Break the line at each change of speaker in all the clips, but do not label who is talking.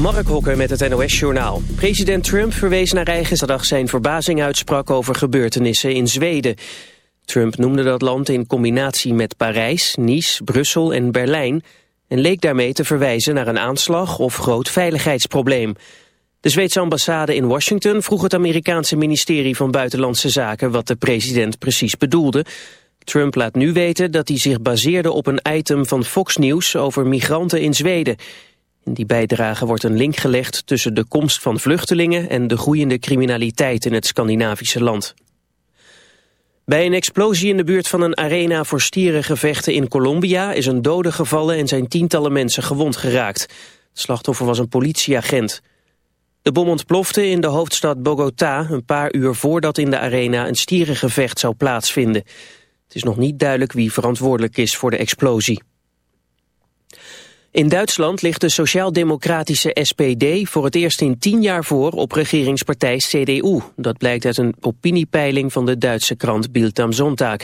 Mark Hokker met het NOS-journaal. President Trump verwees naar eigen dag zijn verbazing uitsprak over gebeurtenissen in Zweden. Trump noemde dat land in combinatie met Parijs, Nice, Brussel en Berlijn... en leek daarmee te verwijzen naar een aanslag of groot veiligheidsprobleem. De Zweedse ambassade in Washington vroeg het Amerikaanse ministerie van Buitenlandse Zaken... wat de president precies bedoelde... Trump laat nu weten dat hij zich baseerde op een item van Fox News over migranten in Zweden. In die bijdrage wordt een link gelegd tussen de komst van vluchtelingen en de groeiende criminaliteit in het Scandinavische land. Bij een explosie in de buurt van een arena voor stierengevechten in Colombia is een dode gevallen en zijn tientallen mensen gewond geraakt. Het slachtoffer was een politieagent. De bom ontplofte in de hoofdstad Bogota een paar uur voordat in de arena een stierengevecht zou plaatsvinden. Het is nog niet duidelijk wie verantwoordelijk is voor de explosie. In Duitsland ligt de sociaal-democratische SPD voor het eerst in tien jaar voor op regeringspartij CDU. Dat blijkt uit een opiniepeiling van de Duitse krant Bild am Sonntag.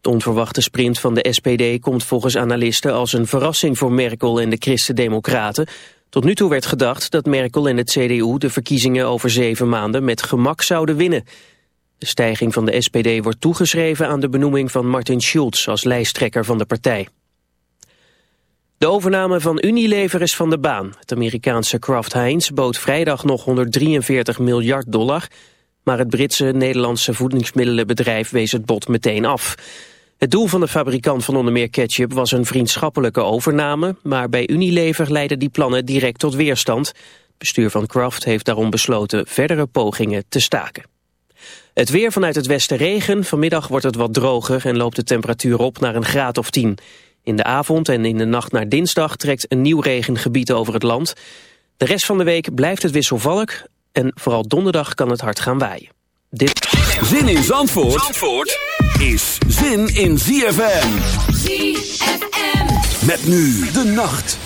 De onverwachte sprint van de SPD komt volgens analisten als een verrassing voor Merkel en de Christen-Democraten. Tot nu toe werd gedacht dat Merkel en het CDU de verkiezingen over zeven maanden met gemak zouden winnen. De stijging van de SPD wordt toegeschreven aan de benoeming van Martin Schulz als lijsttrekker van de partij. De overname van Unilever is van de baan. Het Amerikaanse Kraft Heinz bood vrijdag nog 143 miljard dollar... maar het Britse Nederlandse voedingsmiddelenbedrijf wees het bod meteen af. Het doel van de fabrikant van onder meer ketchup was een vriendschappelijke overname... maar bij Unilever leidden die plannen direct tot weerstand. Bestuur van Kraft heeft daarom besloten verdere pogingen te staken. Het weer vanuit het westen regen. Vanmiddag wordt het wat droger en loopt de temperatuur op naar een graad of 10. In de avond en in de nacht naar dinsdag trekt een nieuw regengebied over het land. De rest van de week blijft het wisselvallig en vooral donderdag kan het hard gaan waaien.
Dit... Zin in Zandvoort, Zandvoort is zin in ZFM. ZFM. Met nu de nacht.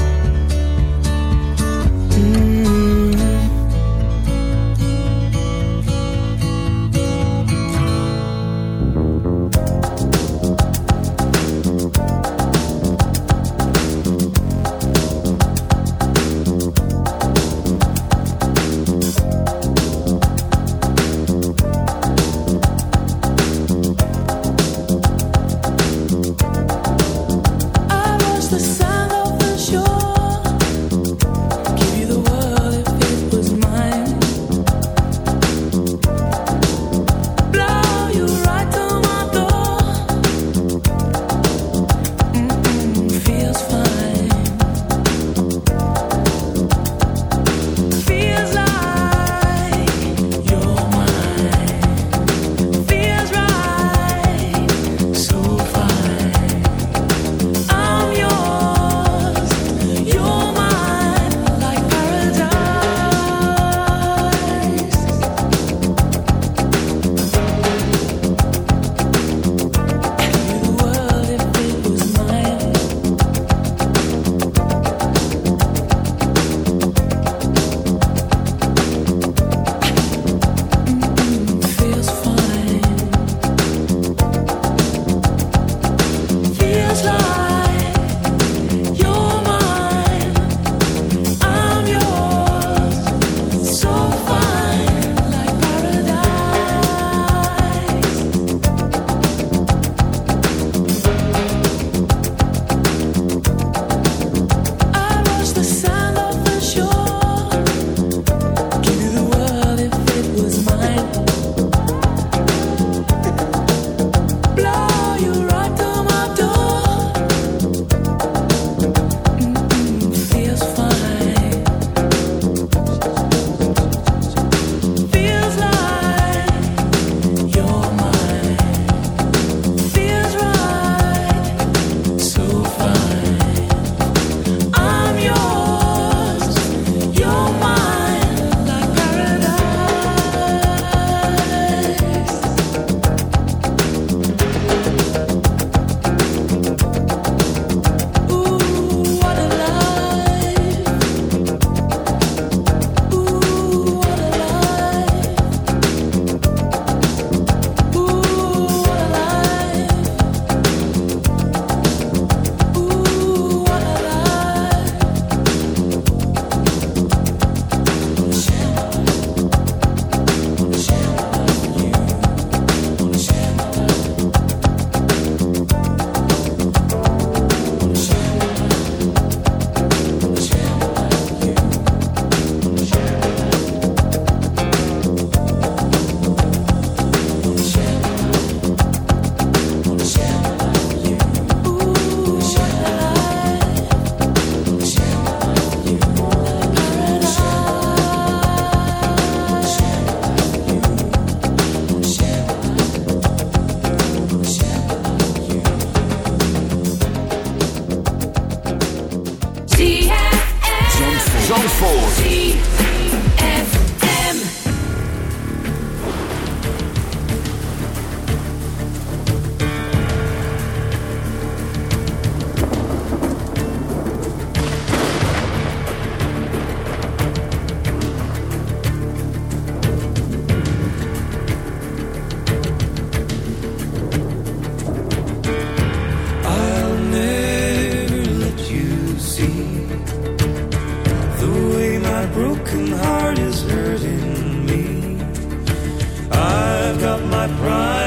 my pride.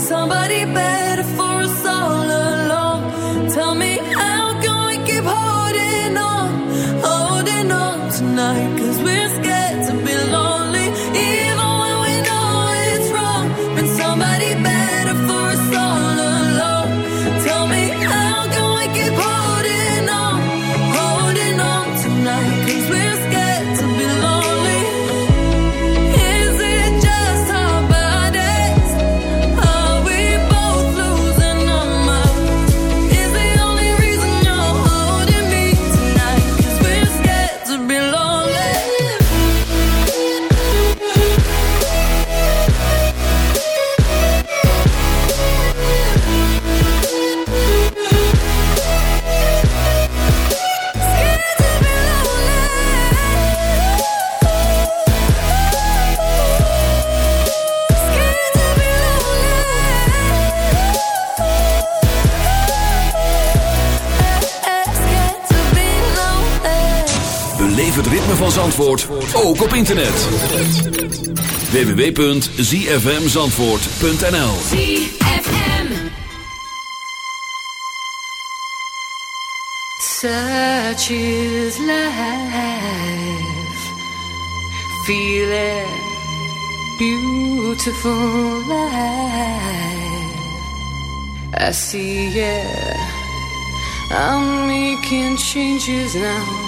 somebody better. Ook op internet. www.zfmzandvoort.nl
ZFM Such is life. Feel it. Beautiful life. I see it. I'm making changes now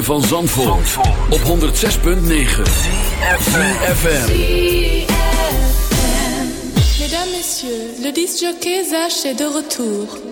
van Zandvoort, op 106.9 CFFM
Mesdames, Messieurs, le disjockey Zach est de retour.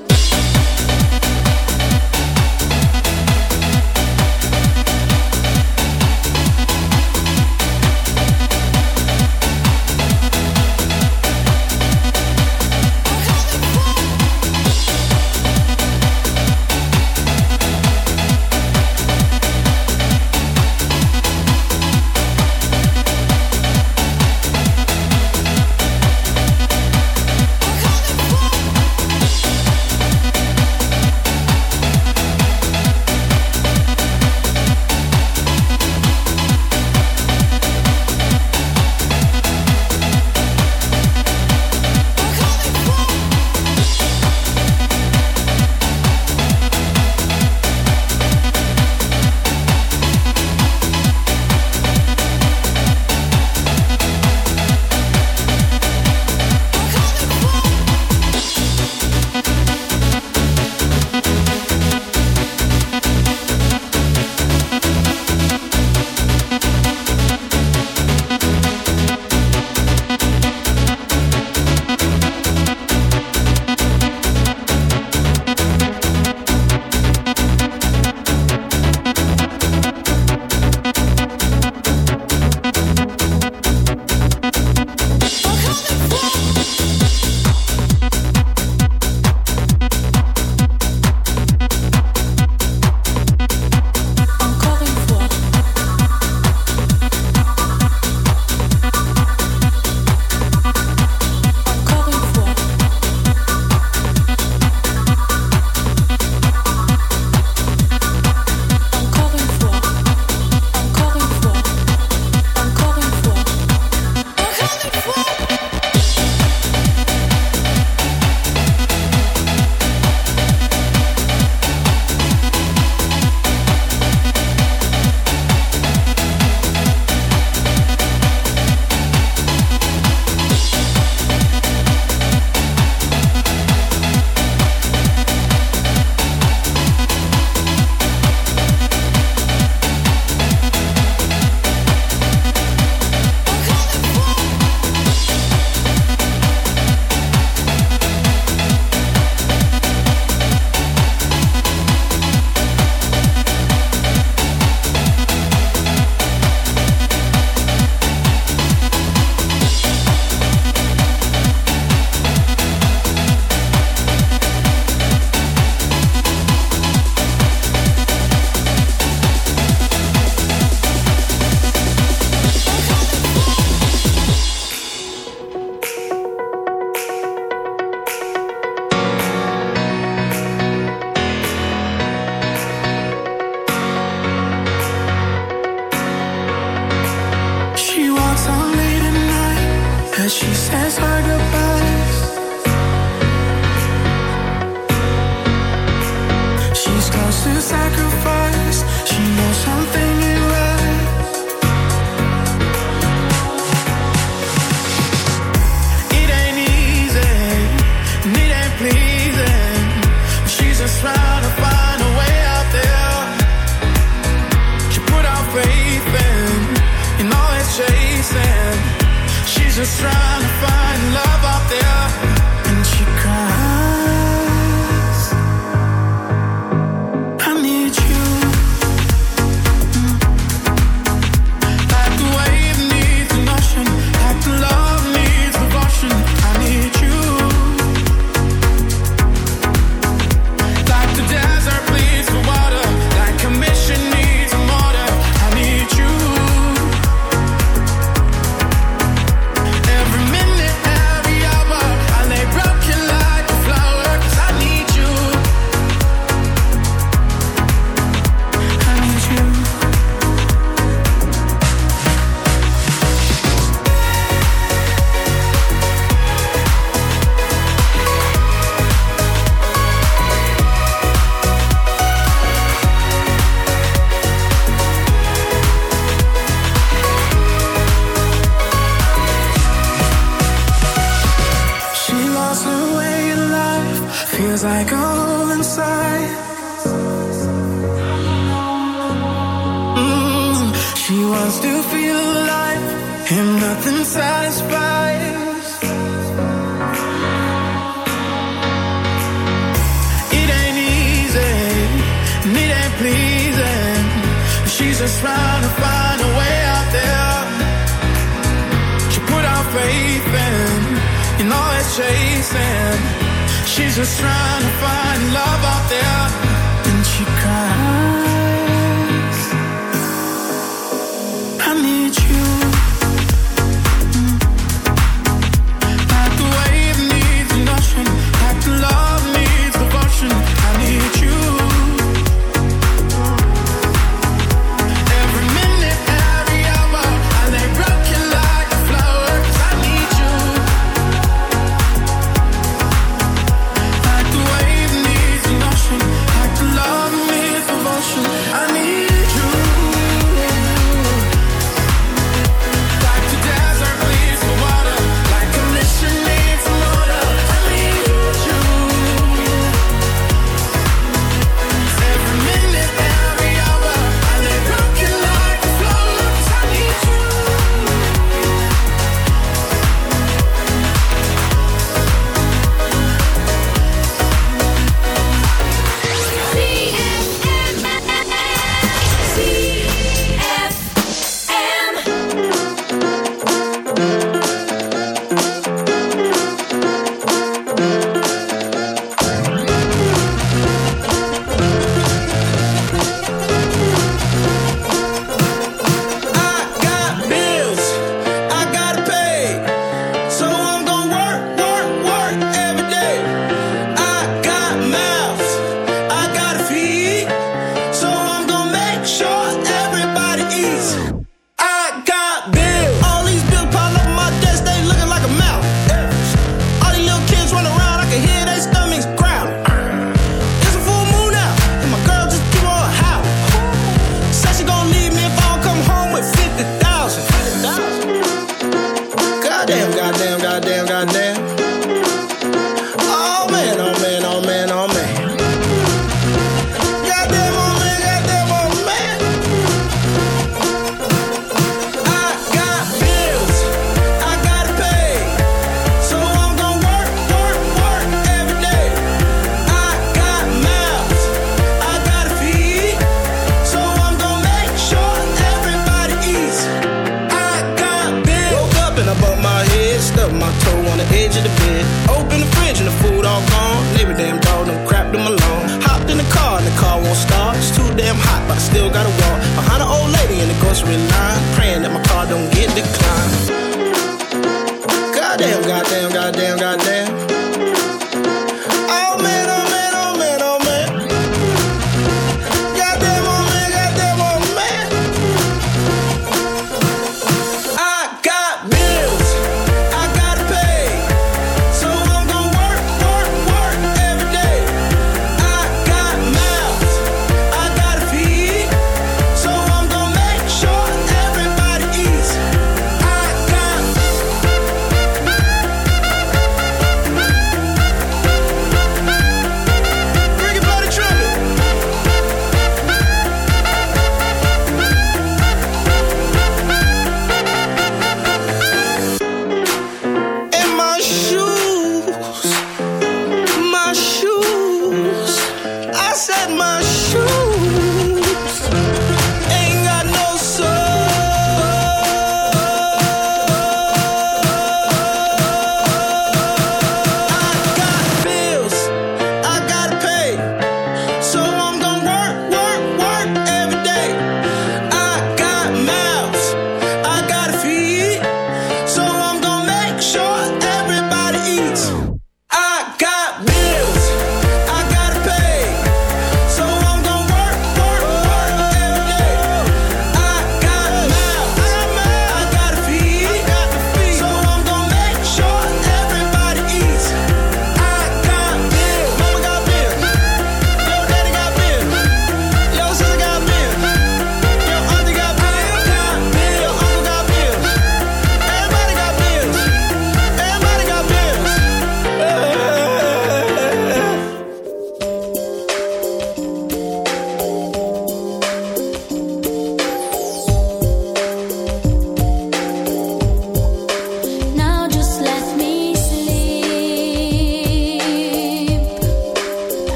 but I still gotta walk behind an
old lady in the grocery line.